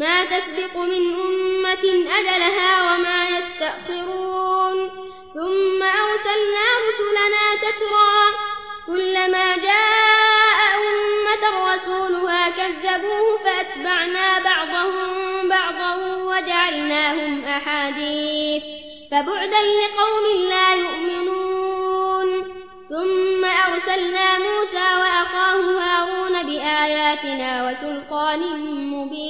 ما تسبق من أمة أجلها وما يستأخرون. ثم أرسلنا رسلنا تترى كلما جاء أمة رسولها كذبوه فأتبعنا بعضهم بعضا وجعلناهم أحاديث. فبعدا لقوم لا يؤمنون. ثم أرسلنا موسى وأخاه هارون بآياتنا وسلطان مبين.